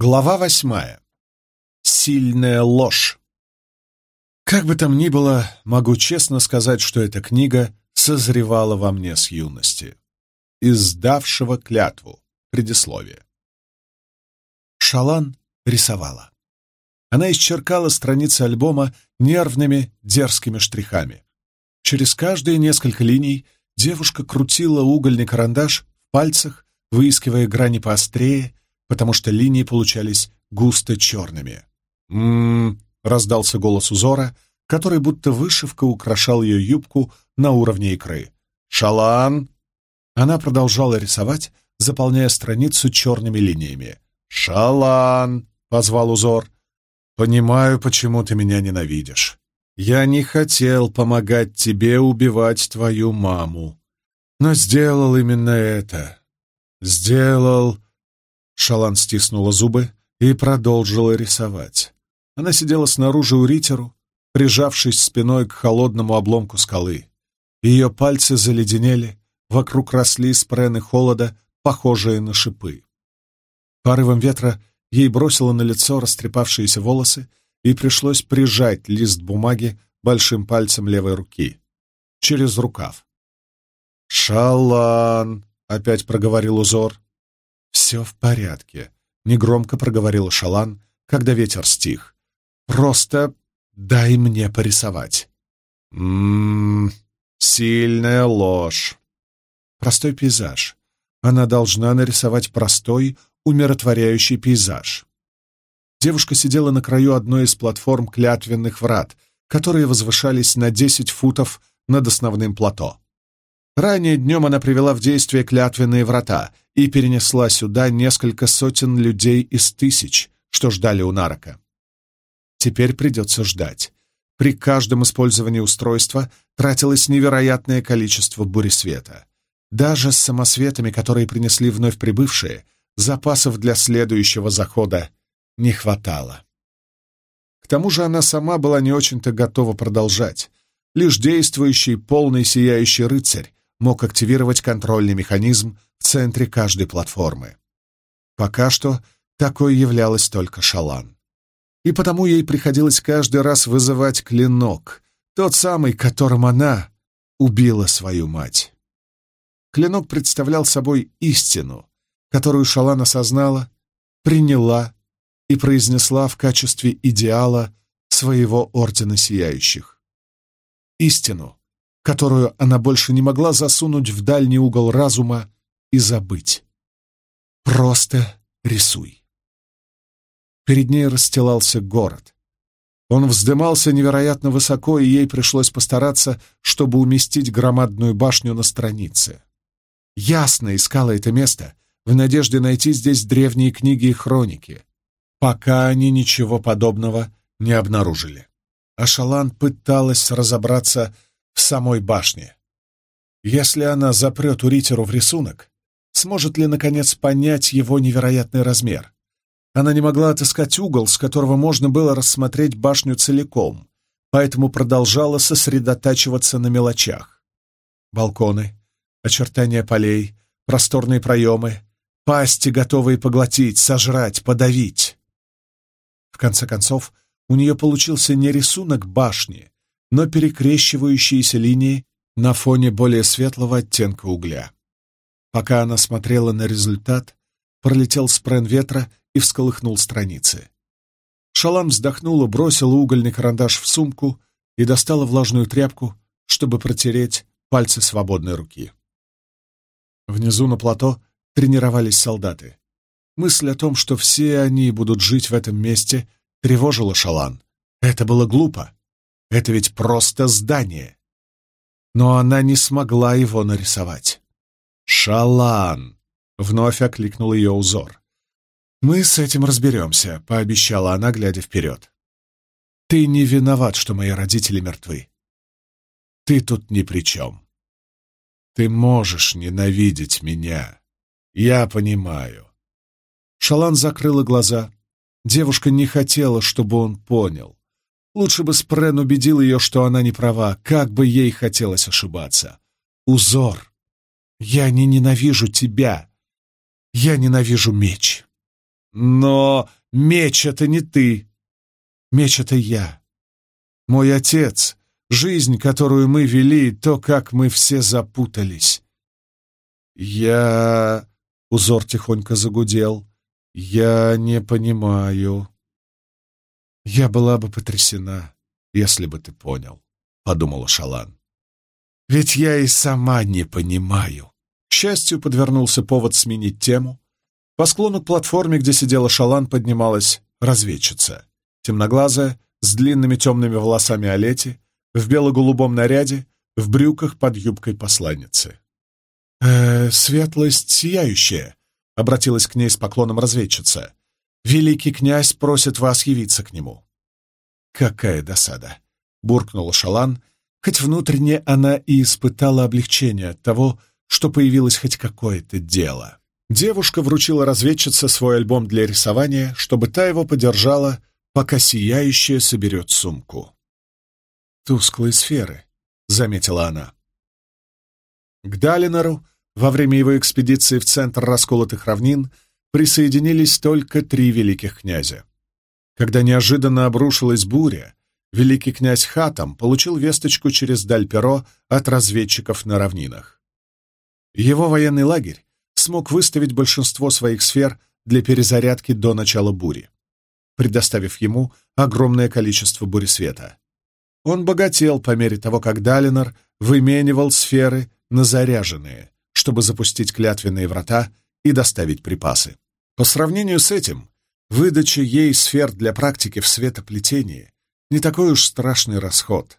Глава восьмая. Сильная ложь. Как бы там ни было, могу честно сказать, что эта книга созревала во мне с юности. Издавшего клятву. Предисловие. Шалан рисовала. Она исчеркала страницы альбома нервными, дерзкими штрихами. Через каждые несколько линий девушка крутила угольный карандаш в пальцах, выискивая грани поострее, потому что линии получались густо черными. «М-м-м», раздался голос узора, который будто вышивка украшал ее юбку на уровне икры. «Шалан!» Она продолжала рисовать, заполняя страницу черными линиями. «Шалан!» — позвал узор. «Понимаю, почему ты меня ненавидишь. Я не хотел помогать тебе убивать твою маму, но сделал именно это. Сделал...» Шалан стиснула зубы и продолжила рисовать. Она сидела снаружи у Ритеру, прижавшись спиной к холодному обломку скалы. Ее пальцы заледенели, вокруг росли спрены холода, похожие на шипы. Порывом ветра ей бросило на лицо растрепавшиеся волосы, и пришлось прижать лист бумаги большим пальцем левой руки. Через рукав. «Шалан!» — опять проговорил узор. «Все в порядке», — негромко проговорил Шалан, когда ветер стих. «Просто дай мне порисовать». «Ммм, сильная ложь». Простой пейзаж. Она должна нарисовать простой, умиротворяющий пейзаж. Девушка сидела на краю одной из платформ клятвенных врат, которые возвышались на десять футов над основным плато. Ранее днем она привела в действие клятвенные врата и перенесла сюда несколько сотен людей из тысяч, что ждали у Нарока. Теперь придется ждать. При каждом использовании устройства тратилось невероятное количество буресвета. Даже с самосветами, которые принесли вновь прибывшие, запасов для следующего захода не хватало. К тому же она сама была не очень-то готова продолжать. Лишь действующий, полный сияющий рыцарь мог активировать контрольный механизм в центре каждой платформы. Пока что такой являлась только Шалан. И потому ей приходилось каждый раз вызывать клинок, тот самый, которым она убила свою мать. Клинок представлял собой истину, которую Шалан осознала, приняла и произнесла в качестве идеала своего Ордена Сияющих. Истину, которую она больше не могла засунуть в дальний угол разума и забыть. Просто рисуй. Перед ней расстилался город. Он вздымался невероятно высоко, и ей пришлось постараться, чтобы уместить громадную башню на странице. Ясно искала это место в надежде найти здесь древние книги и хроники, пока они ничего подобного не обнаружили. А Шалан пыталась разобраться в самой башне. Если она запрет Уритеру в рисунок, сможет ли, наконец, понять его невероятный размер? Она не могла отыскать угол, с которого можно было рассмотреть башню целиком, поэтому продолжала сосредотачиваться на мелочах. Балконы, очертания полей, просторные проемы, пасти, готовые поглотить, сожрать, подавить. В конце концов, у нее получился не рисунок башни, но перекрещивающиеся линии на фоне более светлого оттенка угля. Пока она смотрела на результат, пролетел спрен ветра и всколыхнул страницы. Шалам вздохнула, бросила угольный карандаш в сумку и достала влажную тряпку, чтобы протереть пальцы свободной руки. Внизу на плато тренировались солдаты. Мысль о том, что все они будут жить в этом месте, тревожила Шалан. Это было глупо. Это ведь просто здание. Но она не смогла его нарисовать. «Шалан!» — вновь окликнул ее узор. «Мы с этим разберемся», — пообещала она, глядя вперед. «Ты не виноват, что мои родители мертвы. Ты тут ни при чем. Ты можешь ненавидеть меня. Я понимаю». Шалан закрыла глаза. Девушка не хотела, чтобы он понял. Лучше бы Спрен убедил ее, что она не права, как бы ей хотелось ошибаться. Узор. Я не ненавижу тебя. Я ненавижу меч. Но меч — это не ты. Меч — это я. Мой отец, жизнь, которую мы вели, то, как мы все запутались. Я... Узор тихонько загудел. Я не понимаю. Я была бы потрясена, если бы ты понял, — подумала Шалан. Ведь я и сама не понимаю. К счастью, подвернулся повод сменить тему. По склону к платформе, где сидела Шалан, поднималась разведчица. Темноглазая, с длинными темными волосами Олети, в бело-голубом наряде, в брюках под юбкой посланницы. «Э, «Светлость сияющая», — обратилась к ней с поклоном разведчица. «Великий князь просит вас явиться к нему». «Какая досада!» — буркнула Шалан, хоть внутренне она и испытала облегчение от того, что появилось хоть какое-то дело. Девушка вручила разведчице свой альбом для рисования, чтобы та его подержала, пока сияющая соберет сумку. «Тусклые сферы», — заметила она. К Далинору во время его экспедиции в центр расколотых равнин присоединились только три великих князя. Когда неожиданно обрушилась буря, великий князь Хатам получил весточку через Дальперо от разведчиков на равнинах. Его военный лагерь смог выставить большинство своих сфер для перезарядки до начала бури, предоставив ему огромное количество буресвета. Он богател по мере того, как Далинор выменивал сферы на заряженные, чтобы запустить клятвенные врата и доставить припасы. По сравнению с этим, выдача ей сфер для практики в светоплетении не такой уж страшный расход.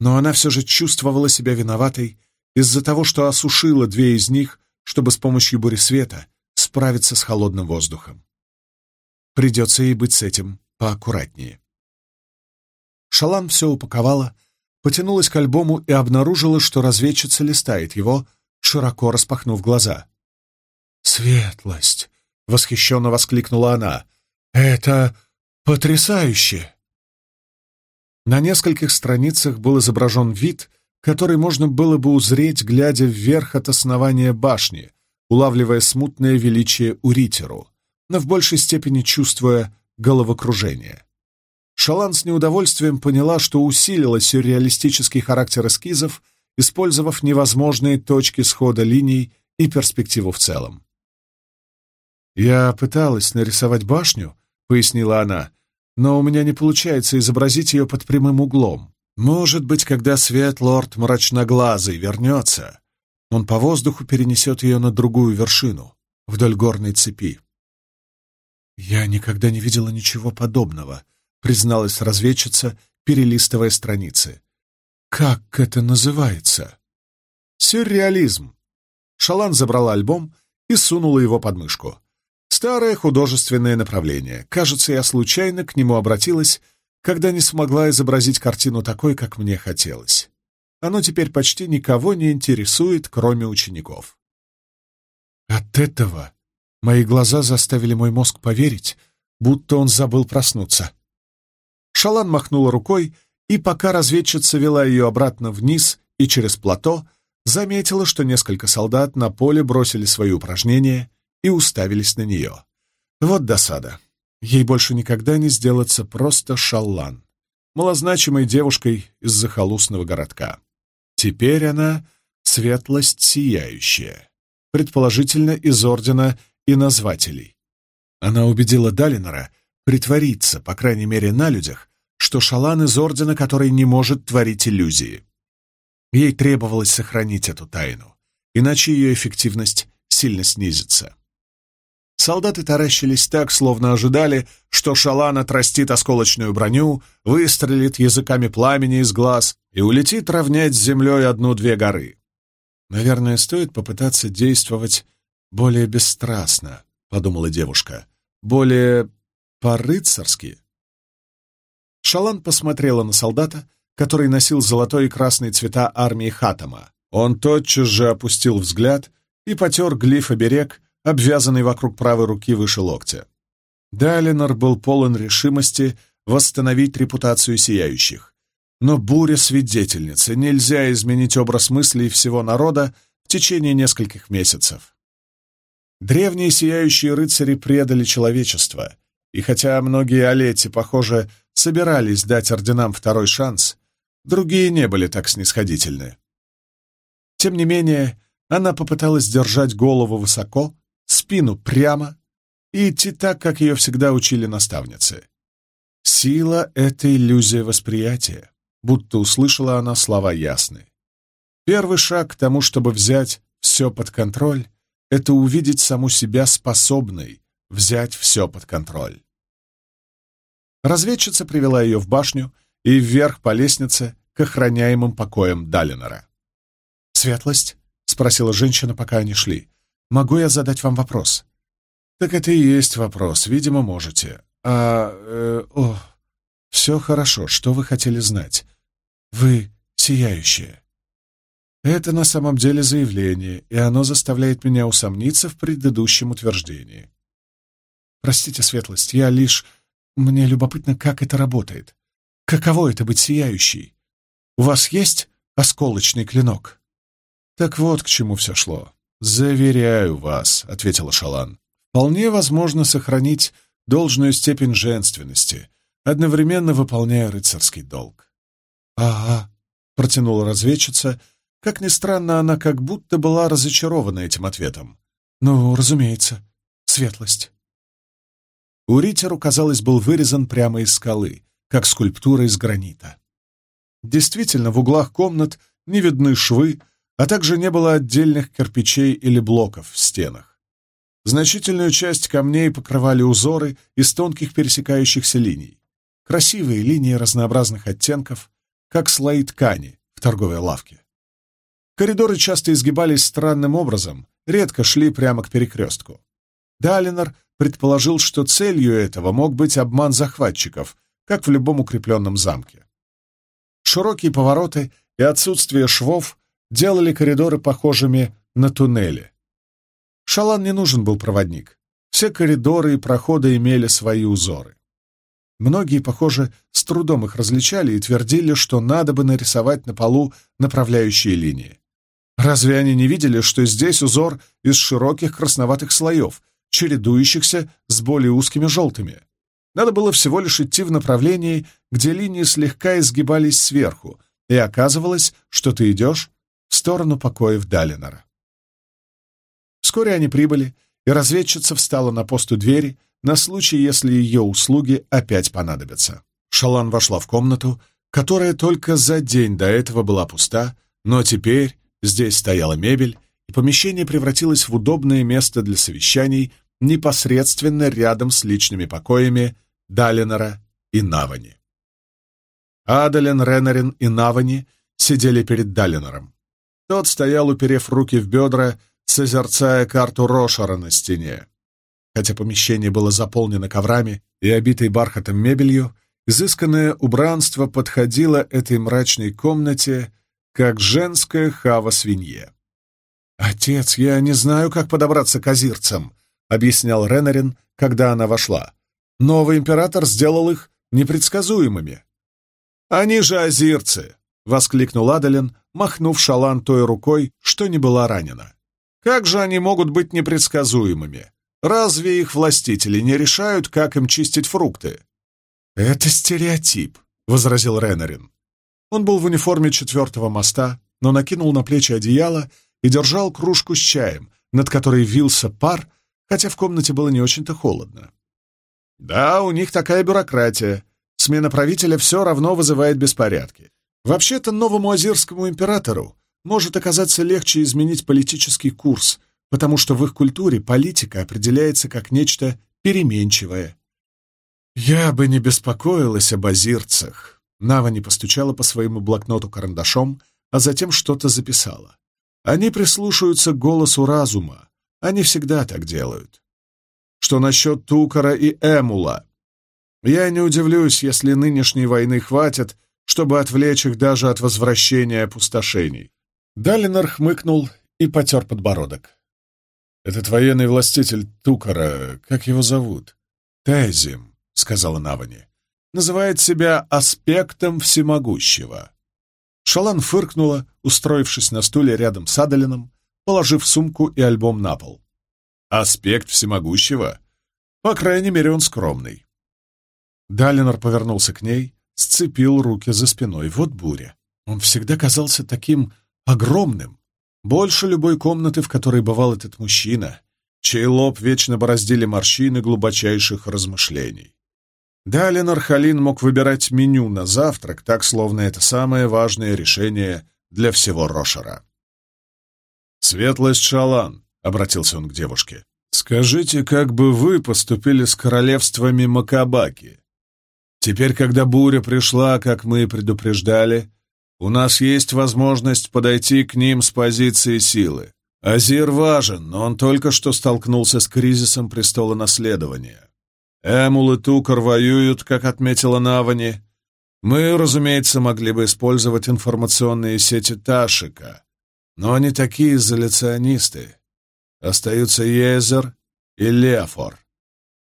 Но она все же чувствовала себя виноватой из-за того, что осушила две из них, чтобы с помощью бури света справиться с холодным воздухом. Придется ей быть с этим поаккуратнее. Шалан все упаковала, потянулась к альбому и обнаружила, что разведчица листает его, широко распахнув глаза. «Светлость!» — восхищенно воскликнула она. «Это потрясающе!» На нескольких страницах был изображен вид, который можно было бы узреть, глядя вверх от основания башни, улавливая смутное величие Уритеру, но в большей степени чувствуя головокружение. Шалан с неудовольствием поняла, что усилила сюрреалистический характер эскизов, использовав невозможные точки схода линий и перспективу в целом. «Я пыталась нарисовать башню», — пояснила она, но у меня не получается изобразить ее под прямым углом. Может быть, когда свет лорд мрачноглазый вернется, он по воздуху перенесет ее на другую вершину, вдоль горной цепи. «Я никогда не видела ничего подобного», — призналась разведчица, перелистывая страницы. «Как это называется?» «Сюрреализм». Шалан забрала альбом и сунула его под мышку. Старое художественное направление. Кажется, я случайно к нему обратилась, когда не смогла изобразить картину такой, как мне хотелось. Оно теперь почти никого не интересует, кроме учеников. От этого мои глаза заставили мой мозг поверить, будто он забыл проснуться. Шалан махнула рукой, и пока разведчица вела ее обратно вниз и через плато, заметила, что несколько солдат на поле бросили свои упражнения и уставились на нее. Вот досада. Ей больше никогда не сделаться просто шаллан, малозначимой девушкой из захолустного городка. Теперь она — светлость сияющая, предположительно из ордена и назвателей. Она убедила Далинора притвориться, по крайней мере на людях, что шалан из ордена, который не может творить иллюзии. Ей требовалось сохранить эту тайну, иначе ее эффективность сильно снизится. Солдаты таращились так, словно ожидали, что шалан отрастит осколочную броню, выстрелит языками пламени из глаз и улетит равнять с землей одну-две горы. «Наверное, стоит попытаться действовать более бесстрастно», — подумала девушка, — «более по-рыцарски». Шалан посмотрела на солдата, который носил золотой и красный цвета армии Хатама. Он тотчас же опустил взгляд и потер глиф-оберег, обвязанный вокруг правой руки выше локтя. Далинор был полон решимости восстановить репутацию сияющих. Но буря свидетельницы, нельзя изменить образ мыслей всего народа в течение нескольких месяцев. Древние сияющие рыцари предали человечество, и хотя многие Олети, похоже, собирались дать орденам второй шанс, другие не были так снисходительны. Тем не менее, она попыталась держать голову высоко, спину прямо и идти так, как ее всегда учили наставницы. Сила — это иллюзия восприятия, будто услышала она слова ясны. Первый шаг к тому, чтобы взять все под контроль, это увидеть саму себя способной взять все под контроль. Разведчица привела ее в башню и вверх по лестнице к охраняемым покоям Далинора. «Светлость?» — спросила женщина, пока они шли. «Могу я задать вам вопрос?» «Так это и есть вопрос. Видимо, можете. А... Э, о, все хорошо. Что вы хотели знать? Вы сияющие». Это на самом деле заявление, и оно заставляет меня усомниться в предыдущем утверждении. Простите, светлость, я лишь... Мне любопытно, как это работает. Каково это быть сияющей? У вас есть осколочный клинок? Так вот к чему все шло. «Заверяю вас», — ответила Шалан. «Вполне возможно сохранить должную степень женственности, одновременно выполняя рыцарский долг». «Ага», — протянула разведчица, как ни странно, она как будто была разочарована этим ответом. «Ну, разумеется, светлость». Уритеру, казалось, был вырезан прямо из скалы, как скульптура из гранита. Действительно, в углах комнат не видны швы, а также не было отдельных кирпичей или блоков в стенах. Значительную часть камней покрывали узоры из тонких пересекающихся линий. Красивые линии разнообразных оттенков, как слои ткани в торговой лавке. Коридоры часто изгибались странным образом, редко шли прямо к перекрестку. Далинор предположил, что целью этого мог быть обман захватчиков, как в любом укрепленном замке. Широкие повороты и отсутствие швов делали коридоры похожими на туннели. Шалан не нужен был проводник. Все коридоры и проходы имели свои узоры. Многие, похоже, с трудом их различали и твердили, что надо бы нарисовать на полу направляющие линии. Разве они не видели, что здесь узор из широких красноватых слоев, чередующихся с более узкими желтыми? Надо было всего лишь идти в направлении, где линии слегка изгибались сверху, и оказывалось, что ты идешь в сторону покоев Далинора. Вскоре они прибыли, и разведчица встала на пост у двери на случай, если ее услуги опять понадобятся. Шалан вошла в комнату, которая только за день до этого была пуста, но теперь Здесь стояла мебель, и помещение превратилось в удобное место для совещаний непосредственно рядом с личными покоями Далинора и Навани. Адален, Ренарин и Навани сидели перед Далинором. Тот стоял, уперев руки в бедра, созерцая карту Рошара на стене. Хотя помещение было заполнено коврами и обитой бархатом мебелью, изысканное убранство подходило этой мрачной комнате как женская хава свинье. «Отец, я не знаю, как подобраться к азирцам», — объяснял Ренарин, когда она вошла. «Новый император сделал их непредсказуемыми». «Они же азирцы!» — воскликнул Адалин, махнув шалан той рукой, что не была ранена. «Как же они могут быть непредсказуемыми? Разве их властители не решают, как им чистить фрукты?» «Это стереотип», — возразил Ренарин. Он был в униформе четвертого моста, но накинул на плечи одеяло и держал кружку с чаем, над которой вился пар, хотя в комнате было не очень-то холодно. Да, у них такая бюрократия. Смена правителя все равно вызывает беспорядки. Вообще-то новому азирскому императору может оказаться легче изменить политический курс, потому что в их культуре политика определяется как нечто переменчивое. Я бы не беспокоилась об азирцах, Нава не постучала по своему блокноту карандашом, а затем что-то записала. Они прислушаются к голосу разума. Они всегда так делают. Что насчет Тукара и Эмула? Я не удивлюсь, если нынешней войны хватит, чтобы отвлечь их даже от возвращения опустошений. Далинор хмыкнул и потер подбородок. «Этот военный властитель Тукара, как его зовут?» «Тезим», — сказала Навани называет себя аспектом всемогущего. Шалан фыркнула, устроившись на стуле рядом с Адалином, положив сумку и альбом на пол. Аспект всемогущего? По крайней мере, он скромный. Далинор повернулся к ней, сцепил руки за спиной. Вот буря. Он всегда казался таким огромным, больше любой комнаты, в которой бывал этот мужчина, чей лоб вечно бороздили морщины глубочайших размышлений. Далее Нархалин мог выбирать меню на завтрак, так словно это самое важное решение для всего Рошера. «Светлость Шалан», — обратился он к девушке, — «скажите, как бы вы поступили с королевствами Макабаки? Теперь, когда буря пришла, как мы и предупреждали, у нас есть возможность подойти к ним с позиции силы. Азир важен, но он только что столкнулся с кризисом престола наследования. Эмул и Тукар воюют, как отметила Навани. Мы, разумеется, могли бы использовать информационные сети Ташика, но они такие изоляционисты. Остаются Езер и Леофор.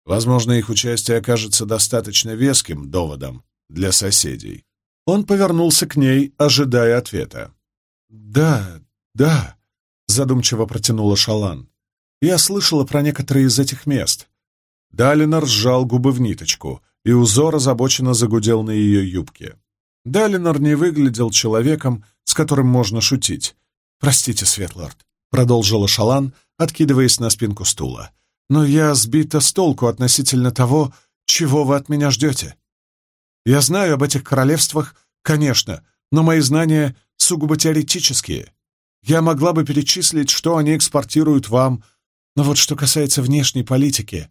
Возможно, их участие окажется достаточно веским доводом для соседей. Он повернулся к ней, ожидая ответа. «Да, да», — задумчиво протянула Шалан. «Я слышала про некоторые из этих мест». Далинор сжал губы в ниточку, и узор озабоченно загудел на ее юбке. Далинор не выглядел человеком, с которым можно шутить. «Простите, Светлорд», — продолжила Шалан, откидываясь на спинку стула. «Но я сбита с толку относительно того, чего вы от меня ждете. Я знаю об этих королевствах, конечно, но мои знания сугубо теоретические. Я могла бы перечислить, что они экспортируют вам, но вот что касается внешней политики,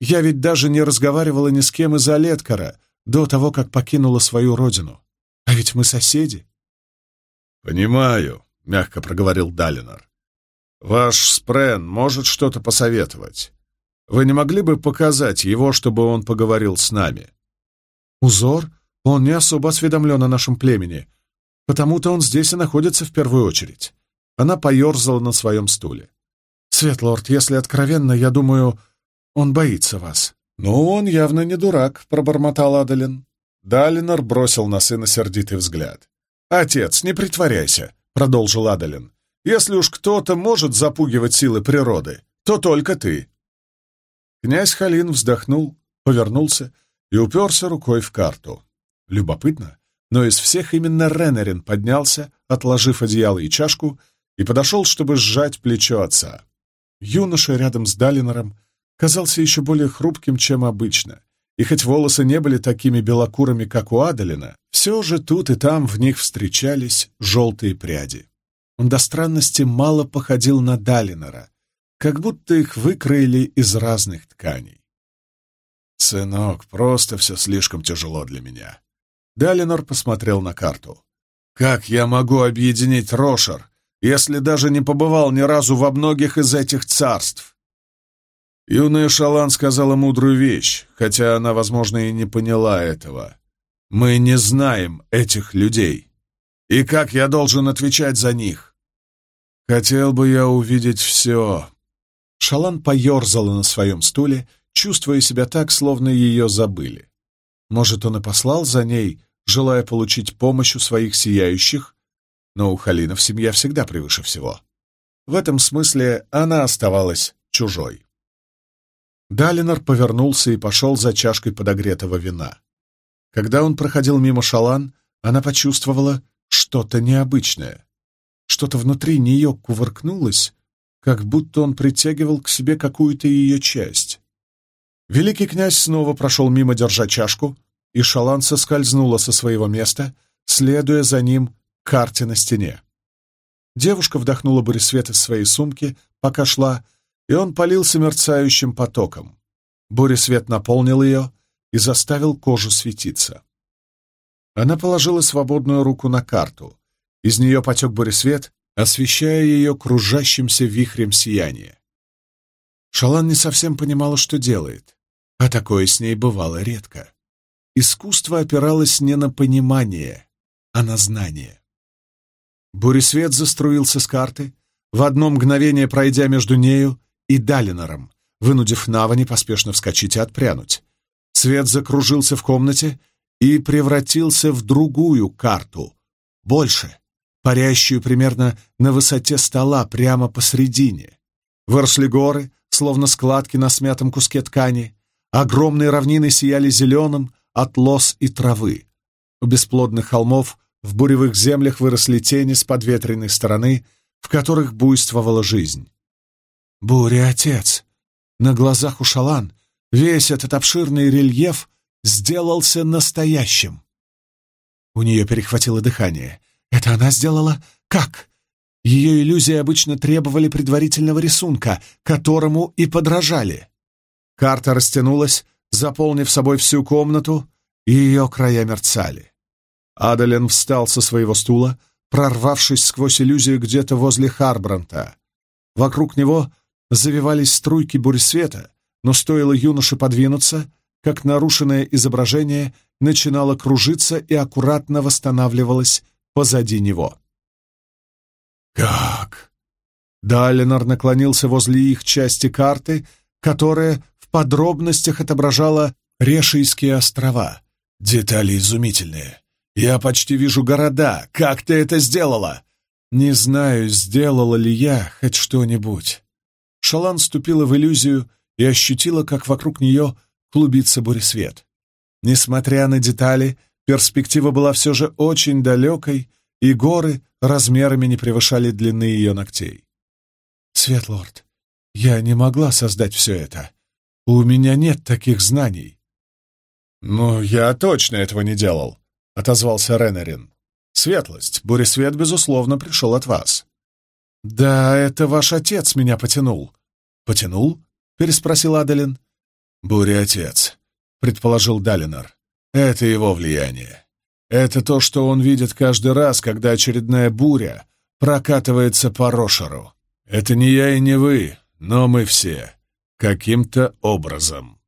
я ведь даже не разговаривала ни с кем из Олеткара до того, как покинула свою родину. А ведь мы соседи. «Понимаю», — мягко проговорил Далинор. «Ваш Спрен может что-то посоветовать. Вы не могли бы показать его, чтобы он поговорил с нами?» Узор, он не особо осведомлен о нашем племени, потому-то он здесь и находится в первую очередь. Она поерзала на своем стуле. «Светлорд, если откровенно, я думаю, он боится вас». «Ну, он явно не дурак», — пробормотал Адалин. Далинор бросил на сына сердитый взгляд. «Отец, не притворяйся», — продолжил Адалин. «Если уж кто-то может запугивать силы природы, то только ты». Князь Халин вздохнул, повернулся и уперся рукой в карту. Любопытно, но из всех именно Ренерин поднялся, отложив одеяло и чашку, и подошел, чтобы сжать плечо отца. Юноша рядом с Далинором казался еще более хрупким, чем обычно, и хоть волосы не были такими белокурыми, как у Адалина, все же тут и там в них встречались желтые пряди. Он до странности мало походил на Далинора, как будто их выкроили из разных тканей. «Сынок, просто все слишком тяжело для меня». Далинор посмотрел на карту. «Как я могу объединить Рошер, если даже не побывал ни разу во многих из этих царств?» Юная Шалан сказала мудрую вещь, хотя она, возможно, и не поняла этого. «Мы не знаем этих людей. И как я должен отвечать за них?» «Хотел бы я увидеть все». Шалан поерзала на своем стуле, чувствуя себя так, словно ее забыли. Может, он и послал за ней, желая получить помощь у своих сияющих, но у Халинов семья всегда превыше всего. В этом смысле она оставалась чужой. Далинор повернулся и пошел за чашкой подогретого вина. Когда он проходил мимо Шалан, она почувствовала что-то необычное. Что-то внутри нее кувыркнулось, как будто он притягивал к себе какую-то ее часть. Великий князь снова прошел мимо, держа чашку, и Шалан соскользнула со своего места, следуя за ним к карте на стене. Девушка вдохнула буресвет из своей сумки, пока шла, и он полился мерцающим потоком. Буресвет наполнил ее и заставил кожу светиться. Она положила свободную руку на карту. Из нее потек буресвет, освещая ее кружащимся вихрем сияния. Шалан не совсем понимала, что делает. А такое с ней бывало редко. Искусство опиралось не на понимание, а на знание. Буресвет заструился с карты, в одно мгновение пройдя между нею и Далинором, вынудив Навани поспешно вскочить и отпрянуть. Свет закружился в комнате и превратился в другую карту, больше, парящую примерно на высоте стола прямо посредине. Выросли горы, словно складки на смятом куске ткани. Огромные равнины сияли зеленым от лос и травы. У бесплодных холмов в буревых землях выросли тени с подветренной стороны, в которых буйствовала жизнь. Буря, отец! На глазах у Шалан весь этот обширный рельеф сделался настоящим. У нее перехватило дыхание. Это она сделала? Как? Ее иллюзии обычно требовали предварительного рисунка, которому и подражали. Карта растянулась, заполнив собой всю комнату, и ее края мерцали. Адален встал со своего стула, прорвавшись сквозь иллюзию где-то возле Харбранта. Вокруг него завивались струйки буресвета, но стоило юноше подвинуться, как нарушенное изображение начинало кружиться и аккуратно восстанавливалось позади него. «Как?» Далинор наклонился возле их части карты, которая в подробностях отображала Решийские острова. Детали изумительные. Я почти вижу города. Как ты это сделала? Не знаю, сделала ли я хоть что-нибудь. Шалан ступила в иллюзию и ощутила, как вокруг нее клубится буресвет. Несмотря на детали, перспектива была все же очень далекой, и горы размерами не превышали длины ее ногтей. «Светлорд, я не могла создать все это. У меня нет таких знаний». «Ну, я точно этого не делал», — отозвался Ренарин. «Светлость, буресвет, безусловно, пришел от вас». «Да, это ваш отец меня потянул». «Потянул?» — переспросил Адалин. «Буря-отец», — предположил Далинар. «Это его влияние. Это то, что он видит каждый раз, когда очередная буря прокатывается по Рошеру. Это не я и не вы, но мы все. Каким-то образом.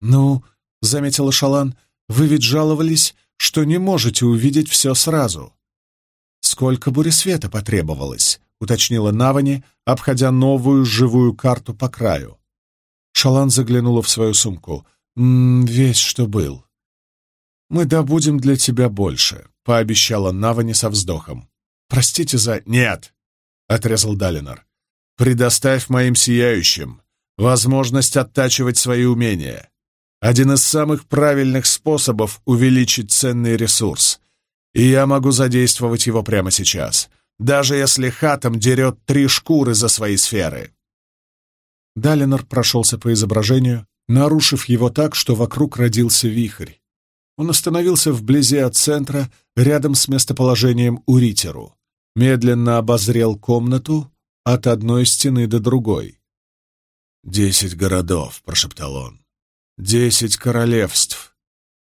«Ну», — заметила Шалан, — «вы ведь жаловались, что не можете увидеть все сразу». «Сколько буресвета потребовалось?» — уточнила Навани, обходя новую живую карту по краю. Шалан заглянула в свою сумку. «М -м, «Весь, что был. «Мы добудем для тебя больше», — пообещала Навани со вздохом. «Простите за...» «Нет!» — отрезал Далинор. «Предоставь моим сияющим возможность оттачивать свои умения. Один из самых правильных способов увеличить ценный ресурс. И я могу задействовать его прямо сейчас, даже если хатом дерет три шкуры за свои сферы». Далинор прошелся по изображению, нарушив его так, что вокруг родился вихрь. Он остановился вблизи от центра, рядом с местоположением Уритеру, медленно обозрел комнату от одной стены до другой. «Десять городов», — прошептал он, — «десять королевств,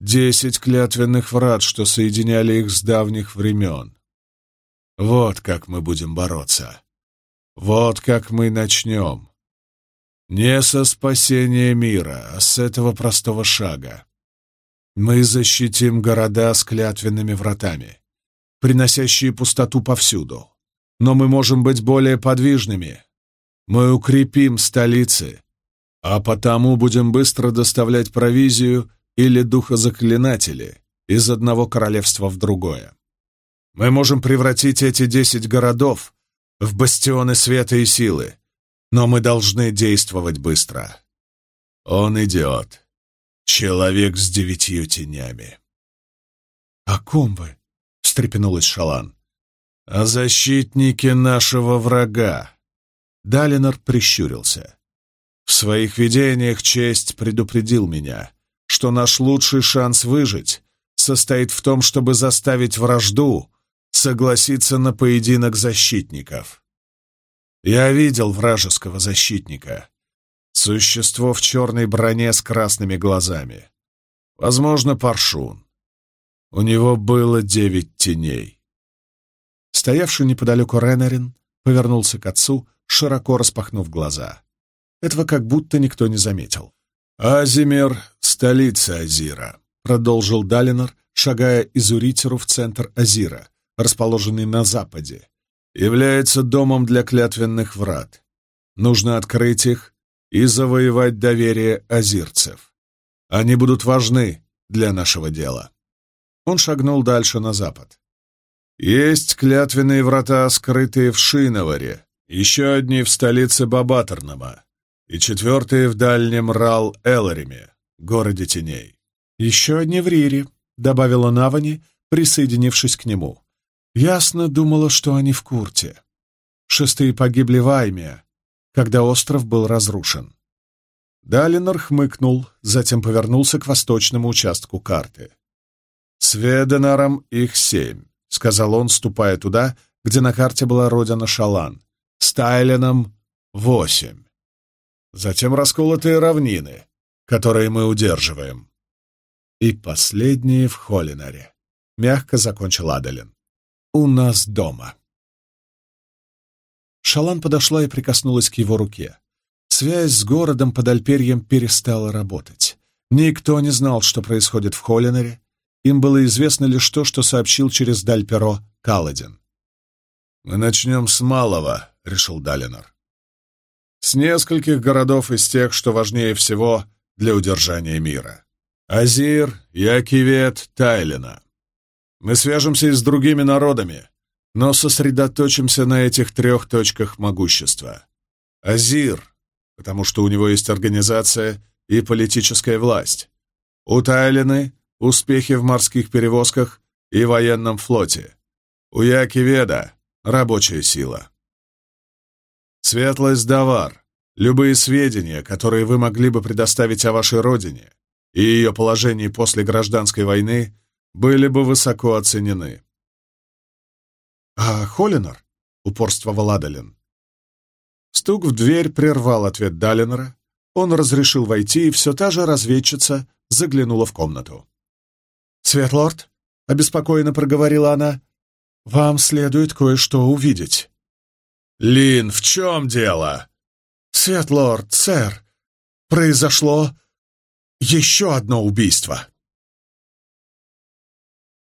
десять клятвенных врат, что соединяли их с давних времен. Вот как мы будем бороться. Вот как мы начнем. Не со спасения мира, а с этого простого шага. Мы защитим города с клятвенными вратами, приносящие пустоту повсюду. Но мы можем быть более подвижными. Мы укрепим столицы, а потому будем быстро доставлять провизию или духозаклинатели из одного королевства в другое. Мы можем превратить эти десять городов в бастионы света и силы, но мы должны действовать быстро. Он идет. Человек с девятью тенями. «О ком вы?» — встрепенулась Шалан. «О защитнике нашего врага!» Далинор прищурился. «В своих видениях честь предупредил меня, что наш лучший шанс выжить состоит в том, чтобы заставить вражду согласиться на поединок защитников. Я видел вражеского защитника. Существо в черной броне с красными глазами. Возможно, паршун. У него было девять теней. Стоявший неподалеку Ренарин повернулся к отцу, широко распахнув глаза. Этого как будто никто не заметил. «Азимер — столица Азира», — продолжил Далинор, шагая из Уритеру в центр Азира, расположенный на западе. «Является домом для клятвенных врат. Нужно открыть их и завоевать доверие азирцев. Они будут важны для нашего дела. Он шагнул дальше на запад. Есть клятвенные врата, скрытые в Шиноваре, еще одни в столице Бабаторнама. и четвертые в дальнем Рал-Эллариме, городе теней. Еще одни в Рире, — добавила Навани, присоединившись к нему. Ясно думала, что они в Курте. Шестые погибли в Айме, когда остров был разрушен. Далинор хмыкнул, затем повернулся к восточному участку карты. «С Веденаром их семь», — сказал он, ступая туда, где на карте была родина Шалан. «С Тайленом — восемь. Затем расколотые равнины, которые мы удерживаем. И последние в Холинаре», — мягко закончил Адалин. «У нас дома». Шалан подошла и прикоснулась к его руке. Связь с городом под Альперьем перестала работать. Никто не знал, что происходит в Холлинере. Им было известно лишь то, что сообщил через Дальперо Каладин. «Мы начнем с малого», — решил Далинор. «С нескольких городов из тех, что важнее всего для удержания мира. Азир, Якивет, Тайлина. Мы свяжемся и с другими народами, но сосредоточимся на этих трех точках могущества. Азир, потому что у него есть организация и политическая власть. У Тайлины — успехи в морских перевозках и военном флоте. У Якиведа — рабочая сила. Светлость Давар — любые сведения, которые вы могли бы предоставить о вашей родине и ее положении после гражданской войны, были бы высоко оценены. «А Холлинар?» — упорствовал Адалин. Стук в дверь прервал ответ Далинора. Он разрешил войти, и все та же разведчица заглянула в комнату. «Светлорд?» — обеспокоенно проговорила она. «Вам следует кое-что увидеть». «Лин, в чем дело?» «Светлорд, сэр, произошло еще одно убийство».